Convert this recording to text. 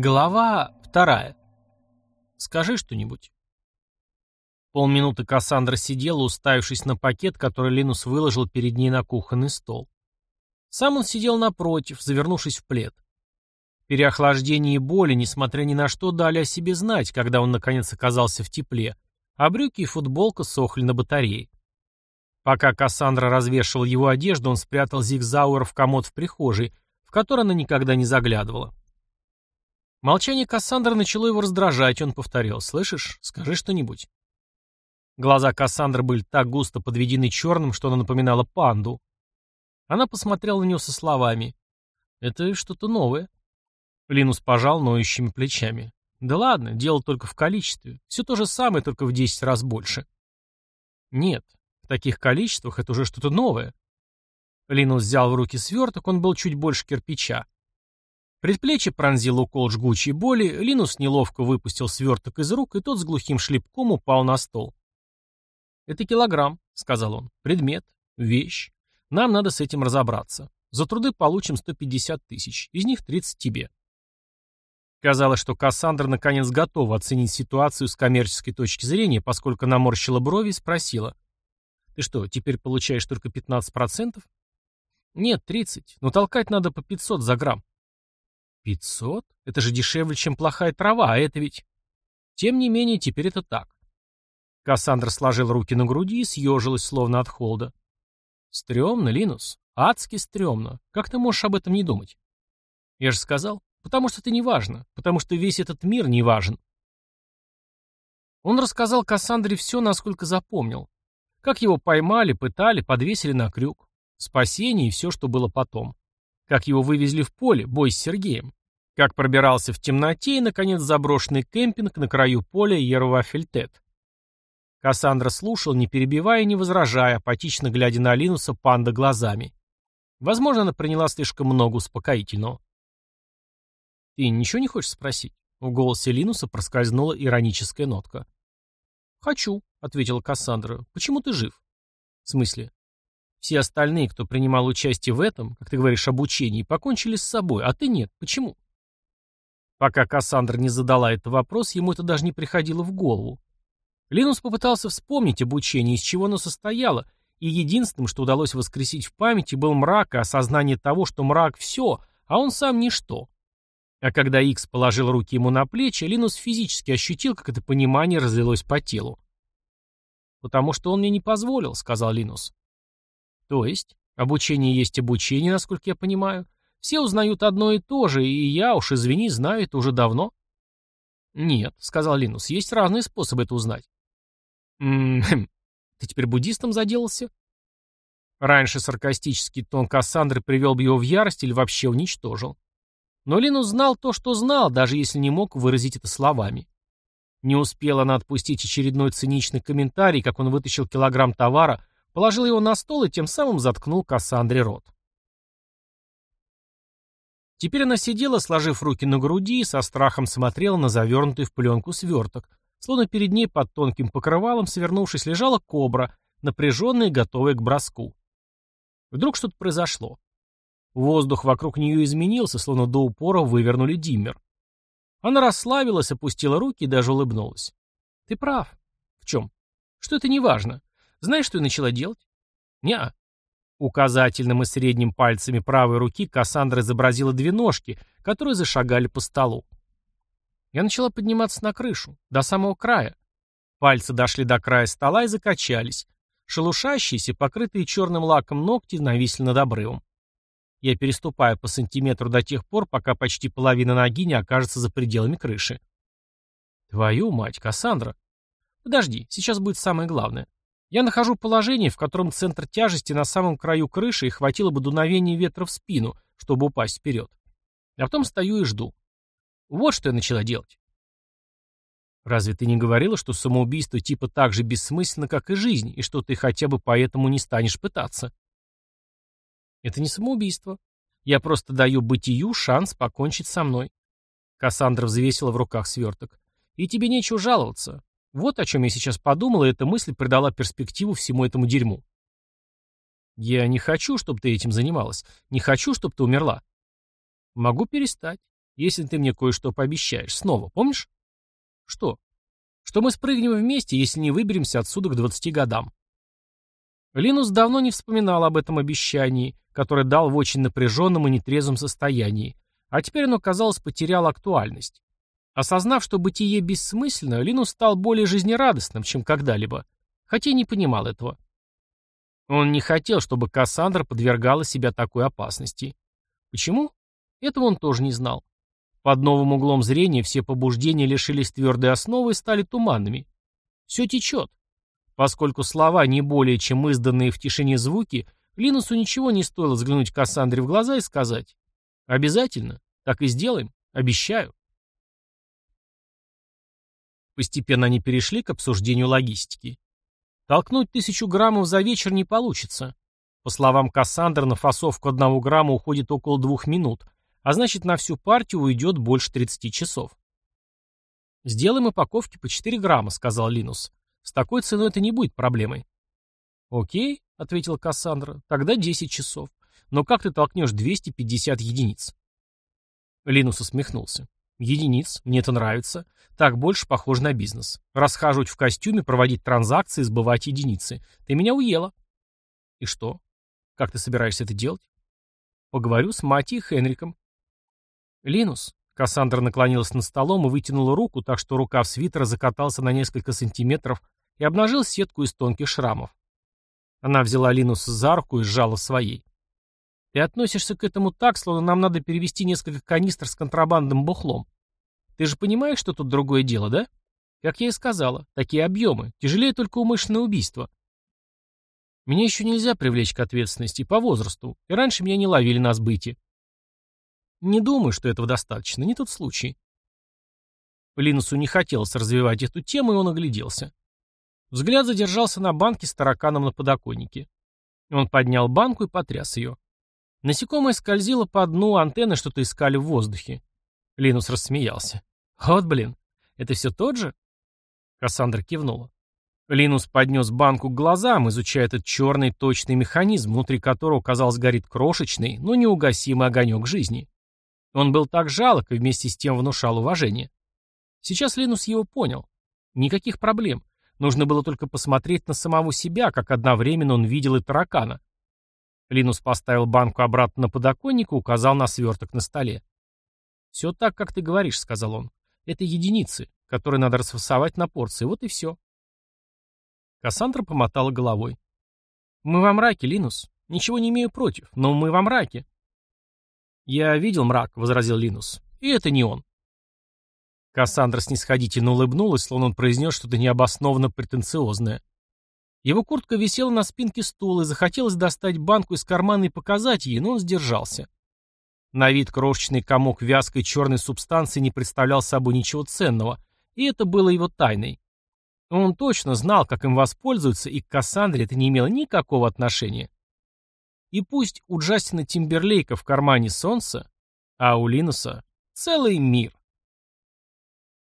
Глава вторая. Скажи что-нибудь. Полминуты Кассандра сидела, уставившись на пакет, который Линус выложил перед ней на кухонный стол. Сам он сидел напротив, завернувшись в плед. Переохлаждение и боли, несмотря ни на что, дали о себе знать, когда он наконец оказался в тепле, а брюки и футболка сохли на батарее. Пока Кассандра развешивал его одежду, он спрятал Зигзауэр в комод в прихожей, в который она никогда не заглядывала. Молчание Кассандры начало его раздражать, он повторил. «Слышишь? Скажи что-нибудь». Глаза Кассандры были так густо подведены черным, что она напоминала панду. Она посмотрела на него со словами. «Это что-то новое». Линус пожал ноющими плечами. «Да ладно, дело только в количестве. Все то же самое, только в десять раз больше». «Нет, в таких количествах это уже что-то новое». Линус взял в руки сверток, он был чуть больше кирпича. Предплечье пронзил укол жгучей боли, Линус неловко выпустил сверток из рук, и тот с глухим шлепком упал на стол. «Это килограмм», — сказал он. «Предмет. Вещь. Нам надо с этим разобраться. За труды получим 150 тысяч. Из них 30 тебе». Казалось, что Кассандра наконец готова оценить ситуацию с коммерческой точки зрения, поскольку наморщила брови и спросила. «Ты что, теперь получаешь только 15%?» «Нет, 30. Но толкать надо по 500 за грамм». Пятьсот? Это же дешевле, чем плохая трава, а это ведь... Тем не менее, теперь это так. Кассандра сложил руки на груди и съежилась, словно от холода. Стремно, Линус. Адски стремно. Как ты можешь об этом не думать? Я же сказал. Потому что это не важно. Потому что весь этот мир не важен. Он рассказал Кассандре все, насколько запомнил. Как его поймали, пытали, подвесили на крюк. Спасение и все, что было потом. Как его вывезли в поле, бой с Сергеем. Как пробирался в темноте и, наконец, заброшенный кемпинг на краю поля Ервафельтет. Кассандра слушал, не перебивая и не возражая, апатично глядя на Линуса панда глазами. Возможно, она приняла слишком много успокоительного. «Ты ничего не хочешь спросить?» В голосе Линуса проскользнула ироническая нотка. «Хочу», — ответила Кассандра. «Почему ты жив?» «В смысле?» Все остальные, кто принимал участие в этом, как ты говоришь, обучении, покончили с собой, а ты нет. Почему? Пока Кассандра не задала этот вопрос, ему это даже не приходило в голову. Линус попытался вспомнить обучение, из чего оно состояло, и единственным, что удалось воскресить в памяти, был мрак и осознание того, что мрак — все, а он сам — ничто. А когда Икс положил руки ему на плечи, Линус физически ощутил, как это понимание разлилось по телу. «Потому что он мне не позволил», — сказал Линус. То есть? Обучение есть обучение, насколько я понимаю. Все узнают одно и то же, и я, уж извини, знаю это уже давно. Нет, сказал Линус, есть разные способы это узнать. Ты теперь буддистом заделался? Раньше саркастический тон Кассандры привел бы его в ярость или вообще уничтожил. Но Линус знал то, что знал, даже если не мог выразить это словами. Не успела она отпустить очередной циничный комментарий, как он вытащил килограмм товара, Положил его на стол и тем самым заткнул Кассандре рот. Теперь она сидела, сложив руки на груди и со страхом смотрела на завернутый в пленку сверток, словно перед ней под тонким покрывалом, свернувшись, лежала кобра, напряженная и готовая к броску. Вдруг что-то произошло. Воздух вокруг нее изменился, словно до упора вывернули диммер. Она расслабилась, опустила руки и даже улыбнулась. «Ты прав. В чем? Что это не важно. Знаешь, что я начала делать? Неа. Указательным и средним пальцами правой руки Кассандра изобразила две ножки, которые зашагали по столу. Я начала подниматься на крышу, до самого края. Пальцы дошли до края стола и закачались. Шелушащиеся, покрытые черным лаком ногти нависли над обрывом. Я переступаю по сантиметру до тех пор, пока почти половина ноги не окажется за пределами крыши. Твою мать, Кассандра. Подожди, сейчас будет самое главное. Я нахожу положение, в котором центр тяжести на самом краю крыши и хватило бы дуновения ветра в спину, чтобы упасть вперед. А потом стою и жду. Вот что я начала делать. Разве ты не говорила, что самоубийство типа так же бессмысленно, как и жизнь, и что ты хотя бы поэтому не станешь пытаться? Это не самоубийство. Я просто даю бытию шанс покончить со мной. Кассандра взвесила в руках сверток. И тебе нечего жаловаться. Вот о чем я сейчас подумал, и эта мысль придала перспективу всему этому дерьму. Я не хочу, чтобы ты этим занималась. Не хочу, чтобы ты умерла. Могу перестать. если ты мне кое-что пообещаешь. Снова, помнишь? Что? Что мы спрыгнем вместе, если не выберемся отсюда к двадцати годам. Линус давно не вспоминал об этом обещании, которое дал в очень напряженном и нетрезвом состоянии, а теперь оно, казалось, потеряло актуальность. Осознав, что бытие бессмысленно, Линус стал более жизнерадостным, чем когда-либо, хотя и не понимал этого. Он не хотел, чтобы Кассандра подвергала себя такой опасности. Почему? Этого он тоже не знал. Под новым углом зрения все побуждения лишились твердой основы и стали туманными. Все течет. Поскольку слова не более чем изданные в тишине звуки, Линусу ничего не стоило взглянуть Кассандре в глаза и сказать «Обязательно, так и сделаем, обещаю». Постепенно они перешли к обсуждению логистики. Толкнуть тысячу граммов за вечер не получится. По словам Кассандры, на фасовку одного грамма уходит около двух минут, а значит на всю партию уйдет больше 30 часов. «Сделаем упаковки по 4 грамма», — сказал Линус. «С такой ценой это не будет проблемой». «Окей», — ответила Кассандра, — «тогда 10 часов. Но как ты толкнешь 250 единиц?» Линус усмехнулся. «Единиц, мне это нравится. Так больше похоже на бизнес. Расхаживать в костюме, проводить транзакции, сбывать единицы. Ты меня уела». «И что? Как ты собираешься это делать?» «Поговорю с Мати и Хенриком. «Линус». Кассандра наклонилась над столом и вытянула руку, так что рукав свитера закатался на несколько сантиметров и обнажил сетку из тонких шрамов. Она взяла Линуса за руку и сжала своей. «Ты относишься к этому так, словно нам надо перевести несколько канистр с контрабандным бухлом. Ты же понимаешь, что тут другое дело, да? Как я и сказала, такие объемы. Тяжелее только умышленное убийство. Меня еще нельзя привлечь к ответственности по возрасту, и раньше меня не ловили на сбытие. Не думаю, что этого достаточно, не тот случай. Линусу не хотелось развивать эту тему, и он огляделся. Взгляд задержался на банке с тараканом на подоконнике. Он поднял банку и потряс ее. Насекомое скользило по дну, антенны что-то искали в воздухе. Линус рассмеялся. «Вот блин, это все тот же?» Кассандра кивнула. Линус поднес банку к глазам, изучая этот черный точный механизм, внутри которого, казалось, горит крошечный, но неугасимый огонек жизни. Он был так жалок и вместе с тем внушал уважение. Сейчас Линус его понял. Никаких проблем. Нужно было только посмотреть на самого себя, как одновременно он видел и таракана. Линус поставил банку обратно на подоконник и указал на сверток на столе. «Все так, как ты говоришь», — сказал он. «Это единицы, которые надо расфасовать на порции. Вот и все». Кассандра помотала головой. «Мы во мраке, Линус. Ничего не имею против, но мы во мраке. «Я видел мрак», — возразил Линус. «И это не он». Кассандра снисходительно улыбнулась, словно он произнес что-то необоснованно претенциозное. Его куртка висела на спинке стула, и захотелось достать банку из кармана и показать ей, но он сдержался. На вид крошечный комок вязкой черной субстанции не представлял собой ничего ценного, и это было его тайной. Он точно знал, как им воспользоваться, и к Кассандре это не имело никакого отношения. И пусть у Джастина Тимберлейка в кармане солнце, а у Линуса целый мир.